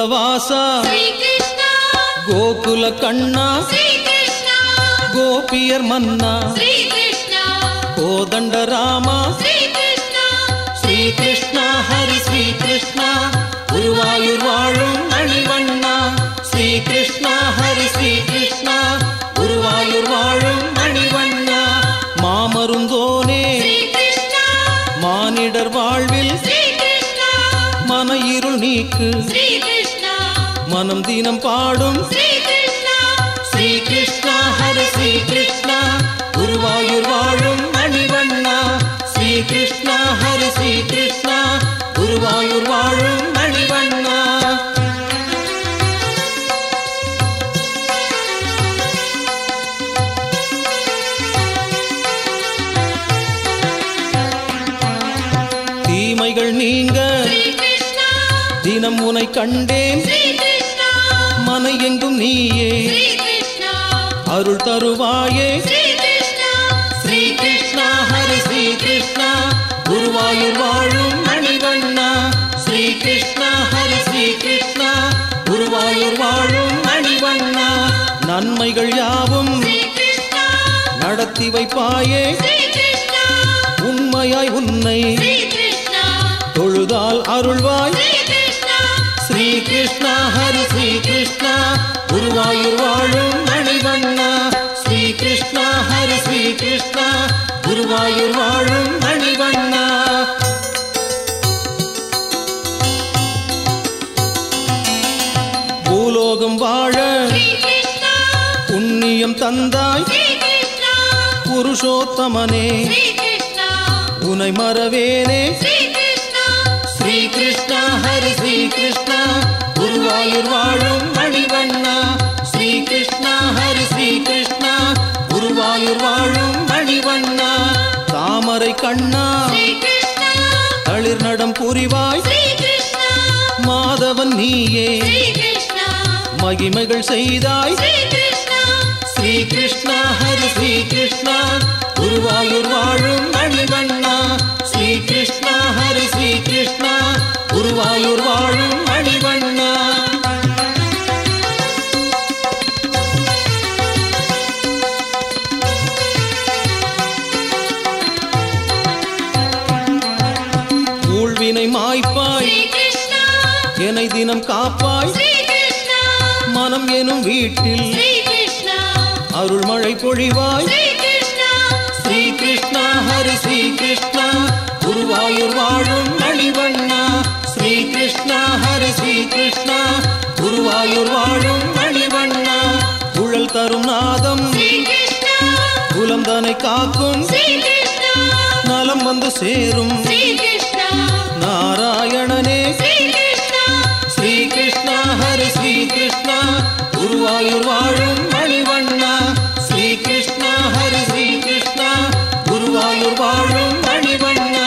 கோகுலவாசா கோகுல கண்ணா கோபியர் மன்னா கோதண்ட ராமா ஸ்ரீ கிருஷ்ணா ஸ்ரீ கிருஷ்ணா ஹரி ஸ்ரீ கிருஷ்ணா குருவாயூர் வாழும் மணிவண்ணா ஸ்ரீ கிருஷ்ணா ஹரி ஸ்ரீ கிருஷ்ணா குருவாயூர் வாழும் மணிவண்ணா மாமருந்தோனே மானிடர் வாழ்வில் மன இருள் நீக்கு மனம் தினம் பாடும். ஸ்ரீ கிருஷ்ணா ஹரி ஸ்ரீ கிருஷ்ணா குருவாயூர் வாழும் மணிவண்ணா. ஸ்ரீ கிருஷ்ணா ஹரி ஸ்ரீ கிருஷ்ணா குருவாயூர் வாழும் மணிவண்ணா. தீமைகள் நீங்க. தினம் உனை கண்டேன். மன எங்கும் நீயே. அருள் தருவாயே. ஸ்ரீ கிருஷ்ணா ஹரி ஸ்ரீ கிருஷ்ணா குருவாயூர் வாழும் மணிவண்ணா ஸ்ரீ கிருஷ்ணா ஹரி ஸ்ரீ கிருஷ்ணா குருவாயூர் வாழும் மணிவண்ணா. நன்மைகள் யாவும் நடத்தி வைப்பாயே. உண்மையாய் உன்னை தொழுதால் அருள்வாய். குருவாயூர் வாழும் மணிவண்ணா. ஸ்ரீ கிருஷ்ணா ஹரி ஸ்ரீ கிருஷ்ணா குருவாயூர் வாழும் மணிவண்ணா. பூலோகம் வாழ புண்ணியம் தந்தாய் புருஷோத்தமனே. உனை மறவேனே. ஸ்ரீ கிருஷ்ணா ஹரி ஸ்ரீ கிருஷ்ணா குருவாயூர் வாழும் மணிவண்ணா. கிருஷ்ணா ஹரி ஸ்ரீ கிருஷ்ணா குருவாயூர் வாழும் மணிவண்ணா தாமரை கண்ணா தளிர் நடம் புரிவாய் மாதவன் நீயே மகிமைகள் செய்தாய் ஸ்ரீ கிருஷ்ணா. ஸ்ரீ கிருஷ்ணா ஹரி ஸ்ரீ கிருஷ்ணா குருவாயூர் வாழும் மணிவண்ணா என்னை தினம் காப்பாய். மனம் எனும் வீட்டில் கிருஷ்ணா அருள்மழை பொழிவாய். ஸ்ரீ கிருஷ்ணா ஹரி ஸ்ரீ கிருஷ்ணா குருவாயூர் வாழும் மணிவண்ணா. ஸ்ரீ கிருஷ்ணா ஹரி ஸ்ரீ கிருஷ்ணா குருவாயூர் வாழும் மணிவண்ணா. குழல் தரும் நாதம் குலம் தனை காக்கும் நலம் வந்து சேரும். நாராயணனே. குருவாயூர் வாழும் மணிவண்ணா. ஸ்ரீ கிருஷ்ணா ஹரி ஸ்ரீ கிருஷ்ணா குருவாயூர் வாழும் மணிவண்ணா.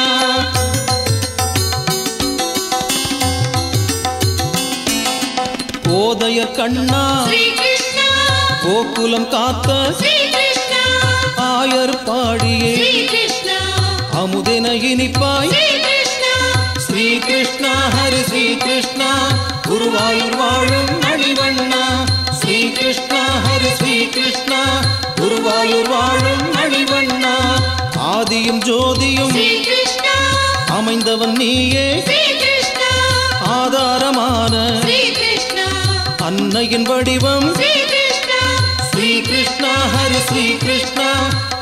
கோதய கண்ணா. ஸ்ரீ கிருஷ்ணா கோகுலம் காத்த ஸ்ரீ கிருஷ்ணா ஆயர் பாடியே. ஸ்ரீ கிருஷ்ணா அமுதென இனிப்பாய். ஸ்ரீ கிருஷ்ணா ஹரி ஸ்ரீ கிருஷ்ணா குருவாயூர் வாழும் மணிவண்ணா. ஸ்ரீ கிருஷ்ணா ஹரி ஸ்ரீ கிருஷ்ணா குருவாயூர் வாழும் மணிவண்ணா. ஆதியும் ஜோதியும் அமைந்தவன் நீயே. ஆதாரமான அன்னையின் வடிவம். ஸ்ரீ கிருஷ்ணா ஸ்ரீ கிருஷ்ணா ஹரி ஸ்ரீ கிருஷ்ணா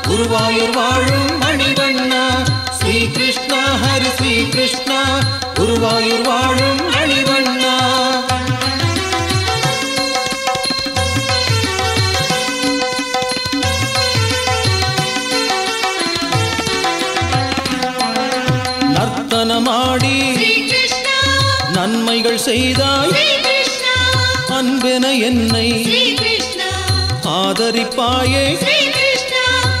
குருவாயூர் வாழும் மணிவண்ணா. ஸ்ரீ கிருஷ்ணா ஹரி ஸ்ரீ கிருஷ்ணா குருவாயூர் வாழும் மணிவண்ணா. கிருஷ்ணா நன்மைகள் செய்தாய் அன்பென என்னை ஆதரிப்பாயே.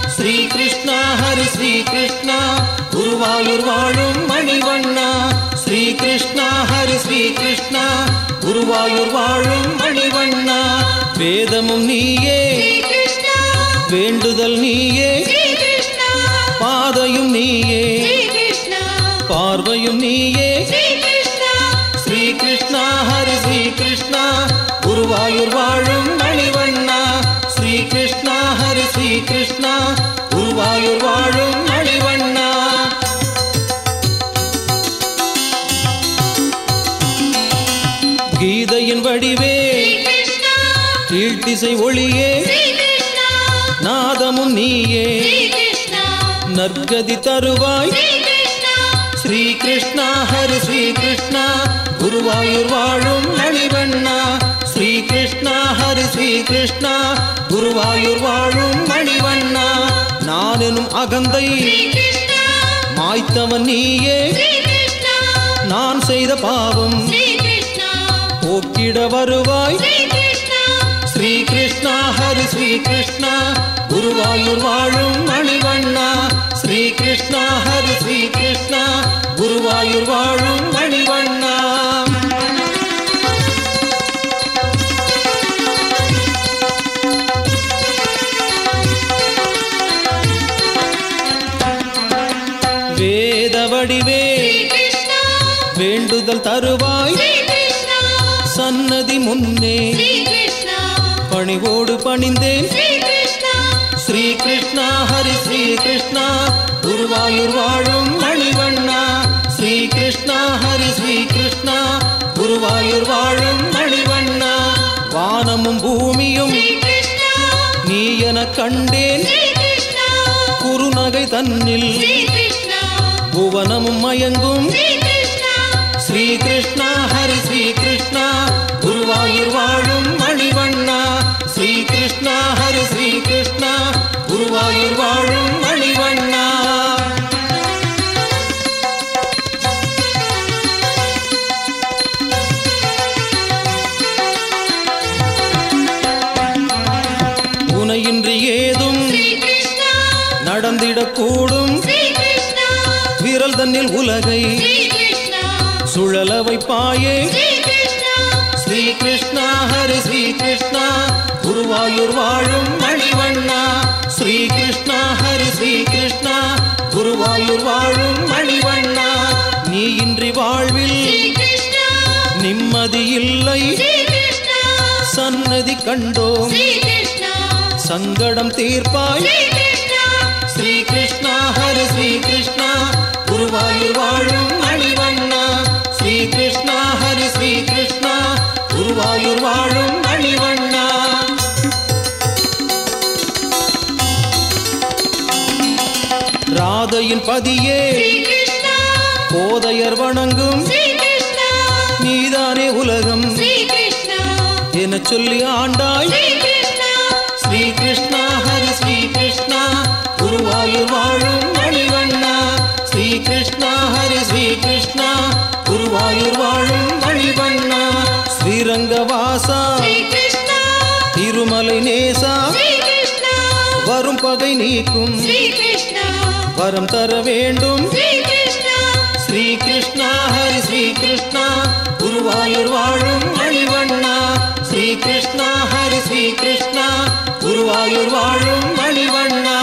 ஸ்ரீ கிருஷ்ணா ஹரி ஸ்ரீ கிருஷ்ணா குருவாயூர் வாழும் மணிவண்ணா. ஸ்ரீ கிருஷ்ணா ஹரி ஸ்ரீ கிருஷ்ணா குருவாயூர் வாழும் மணிவண்ணா. வேதமும் நீயே. வேண்டுதல் நீயே. பாதையும் நீயே. பார்வையும் நீயே. ஸ்ரீ கிருஷ்ணா ஹரி ஸ்ரீ கிருஷ்ணா குருவாயூர் வாழும் மணிவண்ணா. ஸ்ரீ கிருஷ்ணா ஹரி ஸ்ரீ கிருஷ்ணா குருவாயூர் வாழும் மணிவண்ணா. கீதையின் வடிவே. கீழ்த்திசை ஒளியே. நாதமும் நீயே. நற்கதி தருவாய். ஸ்ரீ கிருஷ்ணா ஸ்ரீ கிருஷ்ணா ஹரி ஸ்ரீ கிருஷ்ணா குருவாயூர் வாழும் மணிவண்ணா. ஸ்ரீ கிருஷ்ணா ஹரி ஸ்ரீ கிருஷ்ணா குருவாயூர் வாழும் மணிவண்ணா. நான் எனும் அகந்தை மாய்த்தவன் நீயே. நான் செய்த பாவம். போக்கிட வருவாய். ஸ்ரீ கிருஷ்ணா ஸ்ரீ கிருஷ்ணா ஹரி ஸ்ரீ கிருஷ்ணா குருவாயூர் வாழும் மணிவண்ணா. ஸ்ரீ கிருஷ்ணா ஹரி ஸ்ரீ கிருஷ்ணா குருவாயூர் வாழும் மணிவண்ணா. வேத வடிவே வேண்டுதல் தருவாய். சன்னதி முன்னே. பணிவோடு பணிந்தேன். ஸ்ரீ கிருஷ்ணா ஸ்ரீ கிருஷ்ணா ஹரி ஸ்ரீ கிருஷ்ணா குருவாயூர் வாழும் மணிவண்ணா. ஸ்ரீ கிருஷ்ணா ஹரி ஸ்ரீ கிருஷ்ணா குருவாயூர் வாழும் மணிவண்ணா. வானமும் பூமியும் நீ என கண்டேன். குறுநகை தன்னில் புவனமும் மயங்கும். ஸ்ரீ கிருஷ்ணா ஸ்ரீ கிருஷ்ணா ஹரி ஸ்ரீ கிருஷ்ணா குருவாயூர் வாழும் மணிவண்ணா. கிருஷ்ணா ஹரி ஸ்ரீ கிருஷ்ணா குருவாயூர் வாழும் மணிவண்ணா. உனையின்றி ஏதும் நடந்திடக்கூடும். விரல் தன்னில் உலகை சுழல வைப்பாயே ஸ்ரீ கிருஷ்ணா ஹரி ஸ்ரீ கிருஷ்ணா குருவாயூர் வாழும் மணிவண்ணா. ஸ்ரீ கிருஷ்ணா ஹரி ஸ்ரீ கிருஷ்ணா குருவாயூர் வாழும் மணிவண்ணா. நீ இன்றி வாழ்வில் நிம்மதி இல்லை. சன்னதி கண்டோம். சங்கடம் தீர்ப்பாய். ஸ்ரீ கிருஷ்ணா ஹரி ஸ்ரீ கிருஷ்ணா குருவாயூர் வாழும் பதியே. போதையர் வணங்கும். நீதானே உலகம். என சொல்லி ஆண்டாய். ஸ்ரீ கிருஷ்ணா ஹரி ஸ்ரீ கிருஷ்ணா குருவாயூர் வாழும் மணிவண்ணா. ஸ்ரீ கிருஷ்ணா ஹரி ஸ்ரீ கிருஷ்ணா குருவாயூர் வாழும் மணிவண்ணா. ஸ்ரீரங்கவாசா. திருமலை நேசா. வரும் பகை நீக்கும். வரம் தர வேண்டும். ஸ்ரீ கிருஷ்ணா ஹரி ஸ்ரீ கிருஷ்ணா குருவாயூர் வாழும் மணிவண்ணா ஸ்ரீ கிருஷ்ணா ஹரி ஸ்ரீ கிருஷ்ணா குருவாயூர் வாழும் மணிவண்ணா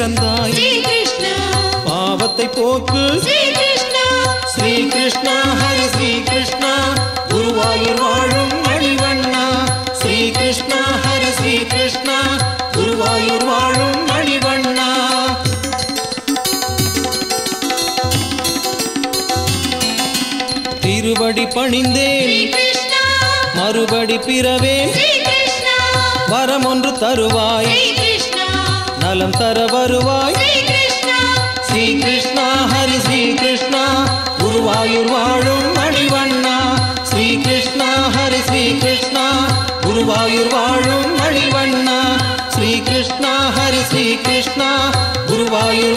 கிருஷ்ணா பாவத்தை போக்கு. ஸ்ரீ கிருஷ்ணா ஹரி ஸ்ரீ கிருஷ்ணா குருவாயூர் வாழும் மணிவண்ணா. ஸ்ரீ கிருஷ்ணா ஹரி ஸ்ரீ கிருஷ்ணா குருவாயூர் வாழும் மணிவண்ணா. திருவடி பணிந்தேன். மறுபடி பிறவேன். ஸ்ரீ கிருஷ்ணா வரம் ஒன்று தருவாய். நலம் தர வருவாய். ஸ்ரீ கிருஷ்ணா. ஹரி ஸ்ரீ கிருஷ்ணா குருவாயூர் வாழும் மணிவண்ணா. ஸ்ரீ கிருஷ்ணா ஹரி ஸ்ரீ கிருஷ்ணா குருவாயூர் வாழும் மணிவண்ணா. ஸ்ரீ கிருஷ்ணா ஹரி ஸ்ரீ கிருஷ்ணா குருவாயூர்